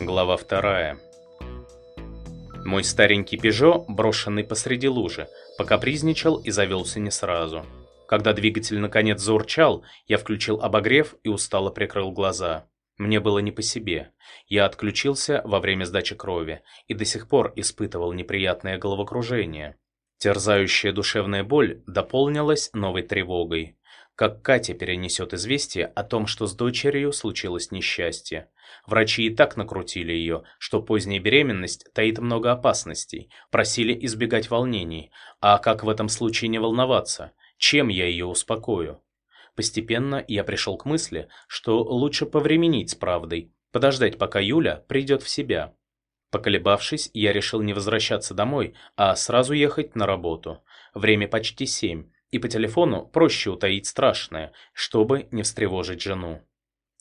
Глава вторая. Мой старенький «Пежо», брошенный посреди лужи, покапризничал и завелся не сразу. Когда двигатель наконец заурчал, я включил обогрев и устало прикрыл глаза. Мне было не по себе. Я отключился во время сдачи крови и до сих пор испытывал неприятное головокружение. Терзающая душевная боль дополнилась новой тревогой. Как Катя перенесет известие о том, что с дочерью случилось несчастье. Врачи и так накрутили ее, что поздняя беременность таит много опасностей, просили избегать волнений. А как в этом случае не волноваться? Чем я ее успокою? Постепенно я пришел к мысли, что лучше повременить с правдой, подождать, пока Юля придет в себя. Поколебавшись, я решил не возвращаться домой, а сразу ехать на работу. Время почти семь и по телефону проще утаить страшное, чтобы не встревожить жену.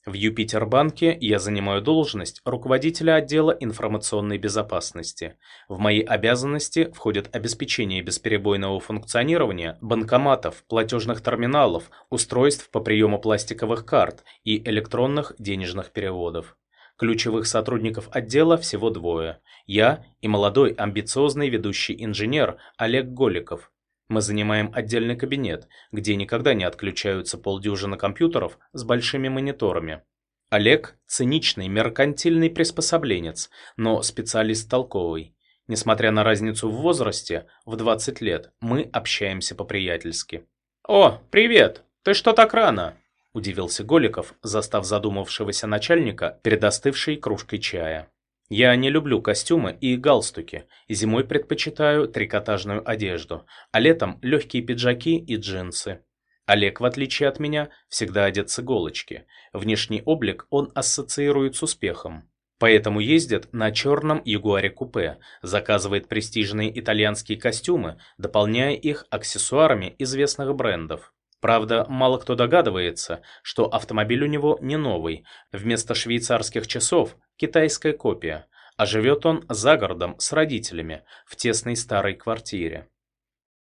В Юпитербанке я занимаю должность руководителя отдела информационной безопасности. В мои обязанности входит обеспечение бесперебойного функционирования банкоматов, платежных терминалов, устройств по приему пластиковых карт и электронных денежных переводов. Ключевых сотрудников отдела всего двое. Я и молодой амбициозный ведущий инженер Олег Голиков, мы занимаем отдельный кабинет, где никогда не отключаются полдюжины компьютеров с большими мониторами. Олег – циничный, меркантильный приспособленец, но специалист толковый. Несмотря на разницу в возрасте, в 20 лет, мы общаемся по-приятельски. «О, привет! Ты что так рано?» – удивился Голиков, застав задумавшегося начальника перед остывшей кружкой чая. Я не люблю костюмы и галстуки, зимой предпочитаю трикотажную одежду, а летом легкие пиджаки и джинсы. Олег, в отличие от меня, всегда одет с иголочки. Внешний облик он ассоциирует с успехом. Поэтому ездит на черном Ягуаре-купе, заказывает престижные итальянские костюмы, дополняя их аксессуарами известных брендов. Правда, мало кто догадывается, что автомобиль у него не новый. Вместо швейцарских часов – китайская копия. А живет он за городом с родителями, в тесной старой квартире.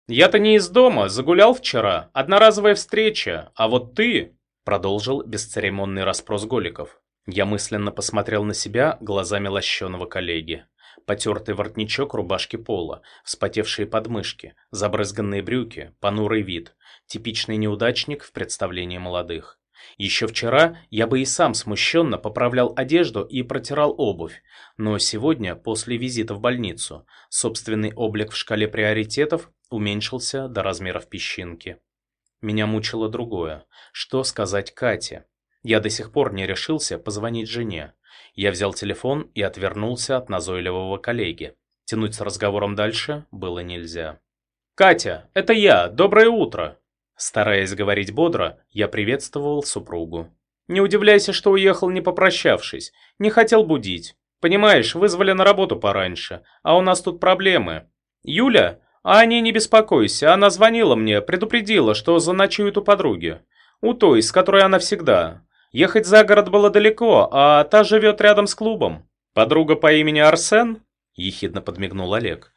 «Я-то не из дома, загулял вчера, одноразовая встреча, а вот ты...» Продолжил бесцеремонный расспрос Голиков. Я мысленно посмотрел на себя глазами лощеного коллеги. Потертый воротничок рубашки пола, вспотевшие подмышки, забрызганные брюки, понурый вид. Типичный неудачник в представлении молодых. Еще вчера я бы и сам смущенно поправлял одежду и протирал обувь, но сегодня, после визита в больницу, собственный облик в шкале приоритетов уменьшился до размеров песчинки. Меня мучило другое. Что сказать Кате? Я до сих пор не решился позвонить жене. Я взял телефон и отвернулся от назойливого коллеги. Тянуть с разговором дальше было нельзя. «Катя, это я! Доброе утро!» Стараясь говорить бодро, я приветствовал супругу. «Не удивляйся, что уехал, не попрощавшись. Не хотел будить. Понимаешь, вызвали на работу пораньше, а у нас тут проблемы. Юля? А о ней не беспокойся, она звонила мне, предупредила, что заночует у подруги. У той, с которой она всегда. Ехать за город было далеко, а та живет рядом с клубом. Подруга по имени Арсен?» – ехидно подмигнул Олег.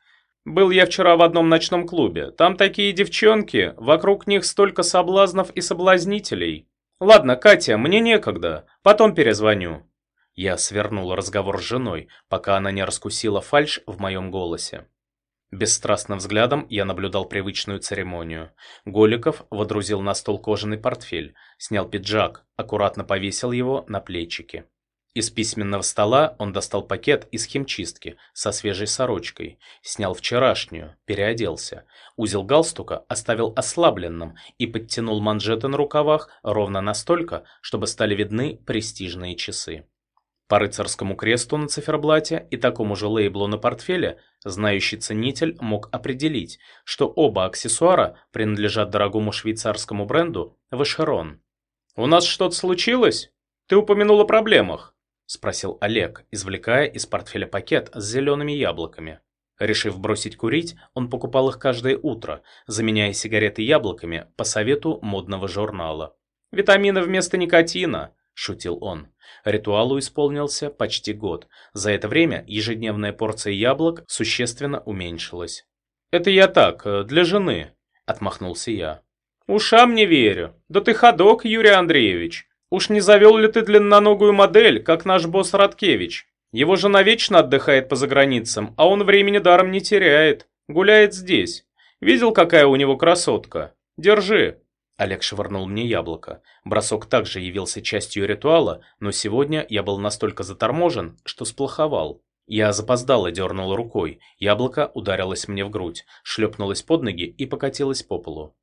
Был я вчера в одном ночном клубе. Там такие девчонки, вокруг них столько соблазнов и соблазнителей. Ладно, Катя, мне некогда, потом перезвоню. Я свернул разговор с женой, пока она не раскусила фальшь в моем голосе. Бесстрастным взглядом я наблюдал привычную церемонию. Голиков водрузил на стол кожаный портфель, снял пиджак, аккуратно повесил его на плечики. Из письменного стола он достал пакет из химчистки со свежей сорочкой, снял вчерашнюю, переоделся. Узел галстука оставил ослабленным и подтянул манжеты на рукавах ровно настолько, чтобы стали видны престижные часы. По рыцарскому кресту на циферблате и такому же лейблу на портфеле знающий ценитель мог определить, что оба аксессуара принадлежат дорогому швейцарскому бренду Вешерон. «У нас что-то случилось? Ты упомянул о проблемах?» — спросил Олег, извлекая из портфеля пакет с зелеными яблоками. Решив бросить курить, он покупал их каждое утро, заменяя сигареты яблоками по совету модного журнала. «Витамины вместо никотина», — шутил он. Ритуалу исполнился почти год. За это время ежедневная порция яблок существенно уменьшилась. «Это я так, э, для жены», — отмахнулся я. «Ушам не верю. Да ты ходок, Юрий Андреевич. Уж не завел ли ты длинноногую модель, как наш босс Радкевич? Его жена вечно отдыхает по заграницам, а он времени даром не теряет. Гуляет здесь. Видел, какая у него красотка? Держи. Олег швырнул мне яблоко. Бросок также явился частью ритуала, но сегодня я был настолько заторможен, что сплоховал. Я запоздало дернул рукой, яблоко ударилось мне в грудь, шлепнулось под ноги и покатилось по полу.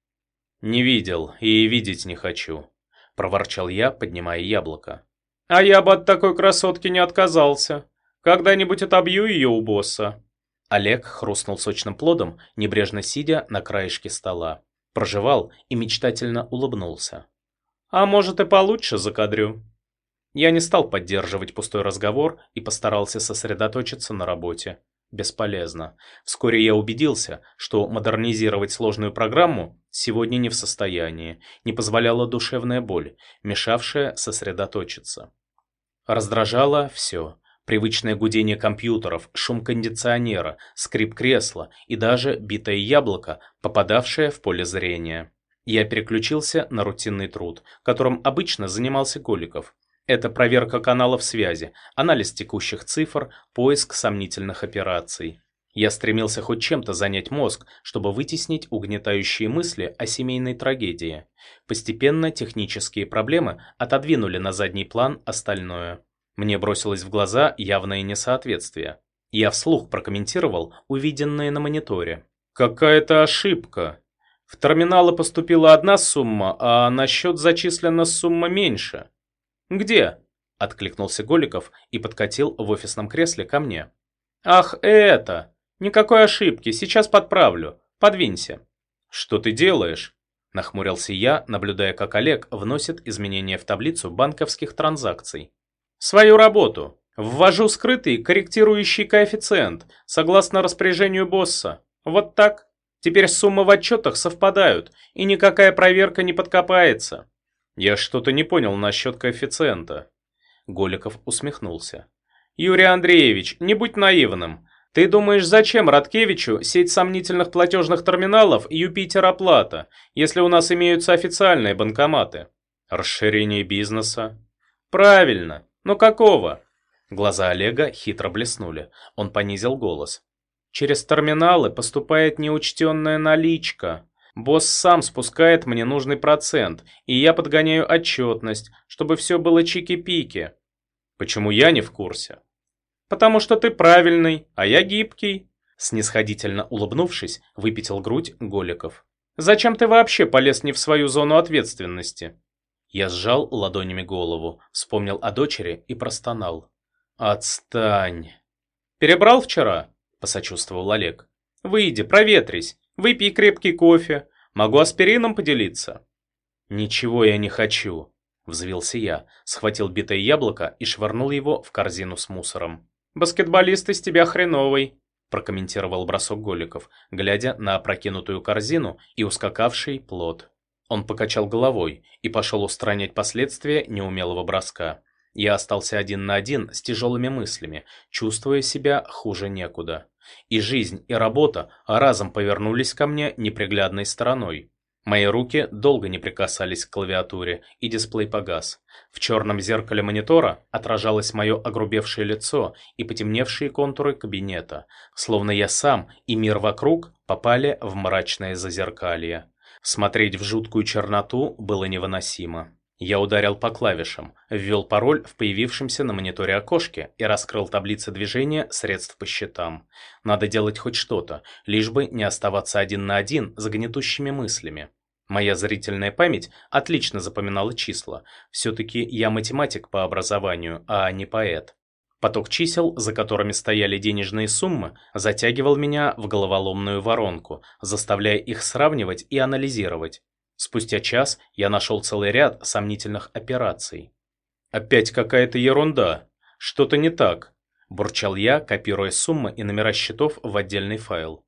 «Не видел и видеть не хочу», — проворчал я, поднимая яблоко. «А я бы от такой красотки не отказался. Когда-нибудь отобью ее у босса». Олег хрустнул сочным плодом, небрежно сидя на краешке стола. Прожевал и мечтательно улыбнулся. «А может и получше закадрю». Я не стал поддерживать пустой разговор и постарался сосредоточиться на работе. Бесполезно. Вскоре я убедился, что модернизировать сложную программу сегодня не в состоянии, не позволяла душевная боль, мешавшая сосредоточиться. Раздражало все. Привычное гудение компьютеров, шум кондиционера, скрип кресла и даже битое яблоко, попадавшее в поле зрения. Я переключился на рутинный труд, которым обычно занимался Голиков. Это проверка каналов связи, анализ текущих цифр, поиск сомнительных операций. Я стремился хоть чем-то занять мозг, чтобы вытеснить угнетающие мысли о семейной трагедии. Постепенно технические проблемы отодвинули на задний план остальное. Мне бросилось в глаза явное несоответствие. Я вслух прокомментировал увиденное на мониторе. «Какая-то ошибка. В терминалы поступила одна сумма, а на счет зачислена сумма меньше. Где?» – откликнулся Голиков и подкатил в офисном кресле ко мне. «Ах, это! Никакой ошибки, сейчас подправлю. Подвинься». «Что ты делаешь?» – нахмурился я, наблюдая, как Олег вносит изменения в таблицу банковских транзакций. Свою работу. Ввожу скрытый корректирующий коэффициент, согласно распоряжению босса. Вот так. Теперь суммы в отчетах совпадают, и никакая проверка не подкопается. Я что-то не понял насчет коэффициента. Голиков усмехнулся. Юрий Андреевич, не будь наивным. Ты думаешь, зачем Радкевичу сеть сомнительных платежных терминалов Юпитер Оплата, если у нас имеются официальные банкоматы? Расширение бизнеса. Правильно. «Ну какого?» Глаза Олега хитро блеснули. Он понизил голос. «Через терминалы поступает неучтенная наличка. Босс сам спускает мне нужный процент, и я подгоняю отчетность, чтобы все было чики-пики». «Почему я не в курсе?» «Потому что ты правильный, а я гибкий». Снисходительно улыбнувшись, выпятил грудь Голиков. «Зачем ты вообще полез не в свою зону ответственности?» Я сжал ладонями голову, вспомнил о дочери и простонал. «Отстань!» «Перебрал вчера?» – посочувствовал Олег. «Выйди, проветрись, выпей крепкий кофе, могу аспирином поделиться». «Ничего я не хочу», – взвился я, схватил битое яблоко и швырнул его в корзину с мусором. «Баскетболист из тебя хреновый», – прокомментировал бросок Голиков, глядя на опрокинутую корзину и ускакавший плод. Он покачал головой и пошел устранять последствия неумелого броска. Я остался один на один с тяжелыми мыслями, чувствуя себя хуже некуда. И жизнь, и работа разом повернулись ко мне неприглядной стороной. Мои руки долго не прикасались к клавиатуре, и дисплей погас. В черном зеркале монитора отражалось мое огрубевшее лицо и потемневшие контуры кабинета, словно я сам и мир вокруг попали в мрачное зазеркалье. Смотреть в жуткую черноту было невыносимо. Я ударил по клавишам, ввел пароль в появившемся на мониторе окошке и раскрыл таблицы движения средств по счетам. Надо делать хоть что-то, лишь бы не оставаться один на один с гнетущими мыслями. Моя зрительная память отлично запоминала числа. Все-таки я математик по образованию, а не поэт. Поток чисел, за которыми стояли денежные суммы, затягивал меня в головоломную воронку, заставляя их сравнивать и анализировать. Спустя час я нашел целый ряд сомнительных операций. «Опять какая-то ерунда. Что-то не так», – бурчал я, копируя суммы и номера счетов в отдельный файл.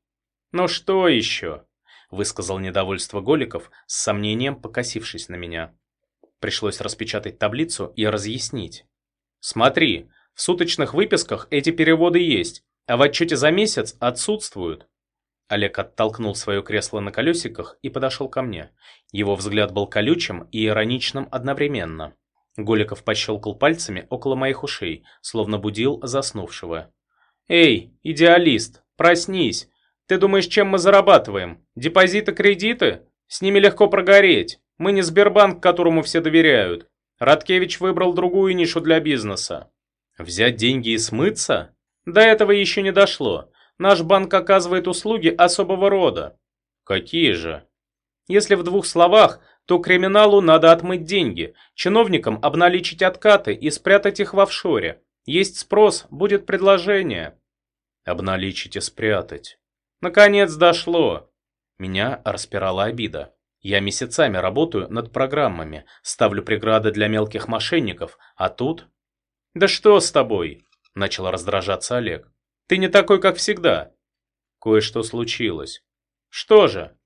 «Ну что еще?» – высказал недовольство Голиков, с сомнением покосившись на меня. Пришлось распечатать таблицу и разъяснить. «Смотри, в суточных выписках эти переводы есть, а в отчете за месяц отсутствуют. Олег оттолкнул свое кресло на колесиках и подошел ко мне. Его взгляд был колючим и ироничным одновременно. Голиков пощелкал пальцами около моих ушей, словно будил заснувшего. «Эй, идеалист, проснись! Ты думаешь, чем мы зарабатываем? Депозиты, кредиты? С ними легко прогореть. Мы не Сбербанк, которому все доверяют. Радкевич выбрал другую нишу для бизнеса. Взять деньги и смыться? До этого еще не дошло. Наш банк оказывает услуги особого рода. Какие же? Если в двух словах, то криминалу надо отмыть деньги, чиновникам обналичить откаты и спрятать их в офшоре. Есть спрос, будет предложение. Обналичить и спрятать. Наконец дошло. Меня распирала обида. Я месяцами работаю над программами, ставлю преграды для мелких мошенников, а тут... «Да что с тобой?» – начал раздражаться Олег. «Ты не такой, как всегда». Кое-что случилось. «Что же?»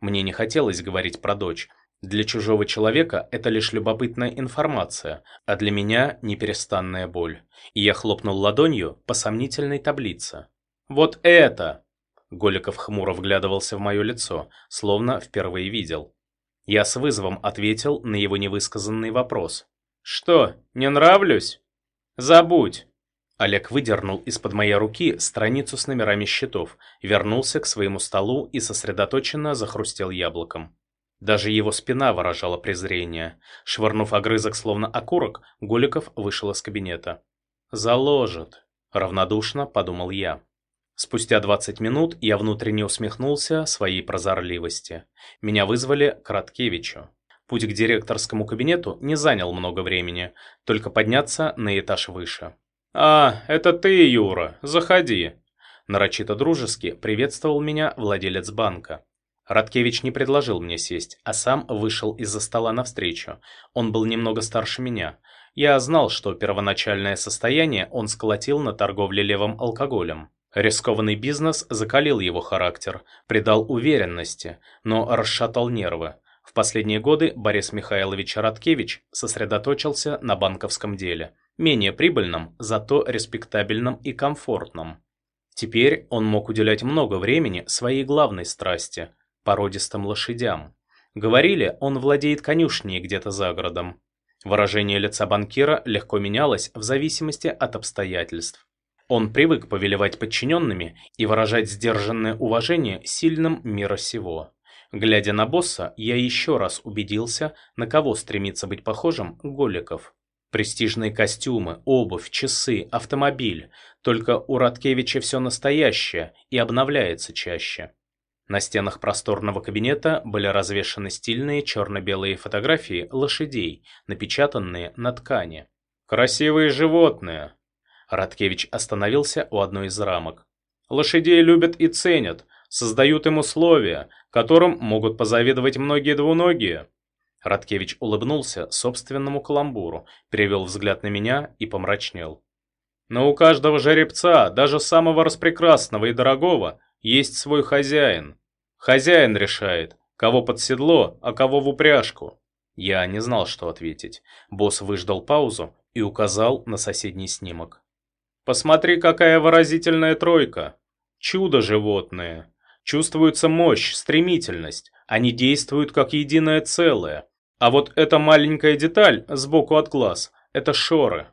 Мне не хотелось говорить про дочь. Для чужого человека это лишь любопытная информация, а для меня неперестанная боль. И я хлопнул ладонью по сомнительной таблице. «Вот это!» Голиков хмуро вглядывался в мое лицо, словно впервые видел. Я с вызовом ответил на его невысказанный вопрос. «Что, не нравлюсь?» «Забудь!» Олег выдернул из-под моей руки страницу с номерами счетов, вернулся к своему столу и сосредоточенно захрустел яблоком. Даже его спина выражала презрение. Швырнув огрызок словно окурок, Голиков вышел из кабинета. «Заложит», — равнодушно подумал я. Спустя 20 минут я внутренне усмехнулся своей прозорливости. Меня вызвали к Радкевичу. Путь к директорскому кабинету не занял много времени, только подняться на этаж выше. «А, это ты, Юра, заходи!» Нарочито дружески приветствовал меня владелец банка. Радкевич не предложил мне сесть, а сам вышел из-за стола навстречу. Он был немного старше меня. Я знал, что первоначальное состояние он сколотил на торговле левым алкоголем. Рискованный бизнес закалил его характер, придал уверенности, но расшатал нервы. В последние годы Борис Михайлович Радкевич сосредоточился на банковском деле, менее прибыльном, зато респектабельном и комфортном. Теперь он мог уделять много времени своей главной страсти – породистым лошадям. Говорили, он владеет конюшней где-то за городом. Выражение лица банкира легко менялось в зависимости от обстоятельств. Он привык повелевать подчиненными и выражать сдержанное уважение сильным мира сего. Глядя на босса, я еще раз убедился, на кого стремится быть похожим Голиков. Престижные костюмы, обувь, часы, автомобиль. Только у Радкевича все настоящее и обновляется чаще. На стенах просторного кабинета были развешаны стильные черно-белые фотографии лошадей, напечатанные на ткани. «Красивые животные», Радкевич остановился у одной из рамок. Лошадей любят и ценят, создают им условия, которым могут позавидовать многие двуногие. Радкевич улыбнулся собственному каламбуру, перевел взгляд на меня и помрачнел. Но у каждого жеребца, даже самого распрекрасного и дорогого, есть свой хозяин. Хозяин решает, кого под седло, а кого в упряжку. Я не знал, что ответить. Босс выждал паузу и указал на соседний снимок. Посмотри, какая выразительная тройка. Чудо животные. Чувствуется мощь, стремительность. Они действуют как единое целое. А вот эта маленькая деталь сбоку от глаз – это шоры.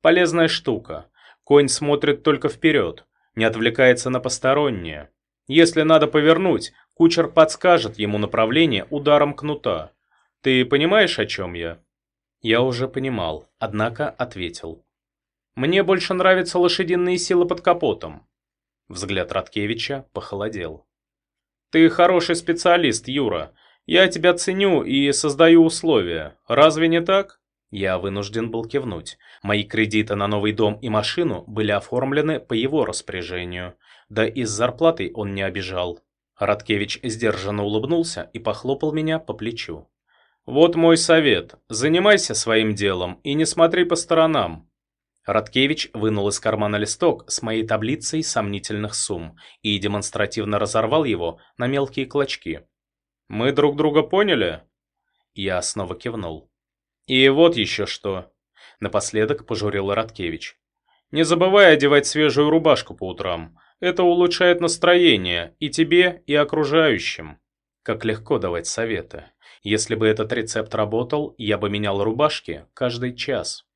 Полезная штука. Конь смотрит только вперед, не отвлекается на постороннее. Если надо повернуть, кучер подскажет ему направление ударом кнута. Ты понимаешь, о чем я? Я уже понимал, однако ответил. Мне больше нравятся лошадиные силы под капотом. Взгляд Радкевича похолодел. Ты хороший специалист, Юра. Я тебя ценю и создаю условия. Разве не так? Я вынужден был кивнуть. Мои кредиты на новый дом и машину были оформлены по его распоряжению. Да и с зарплатой он не обижал. Радкевич сдержанно улыбнулся и похлопал меня по плечу. «Вот мой совет. Занимайся своим делом и не смотри по сторонам. Радкевич вынул из кармана листок с моей таблицей сомнительных сумм и демонстративно разорвал его на мелкие клочки. «Мы друг друга поняли?» Я снова кивнул. «И вот еще что!» Напоследок пожурил Радкевич. «Не забывай одевать свежую рубашку по утрам. Это улучшает настроение и тебе, и окружающим». Как легко давать советы. Если бы этот рецепт работал, я бы менял рубашки каждый час.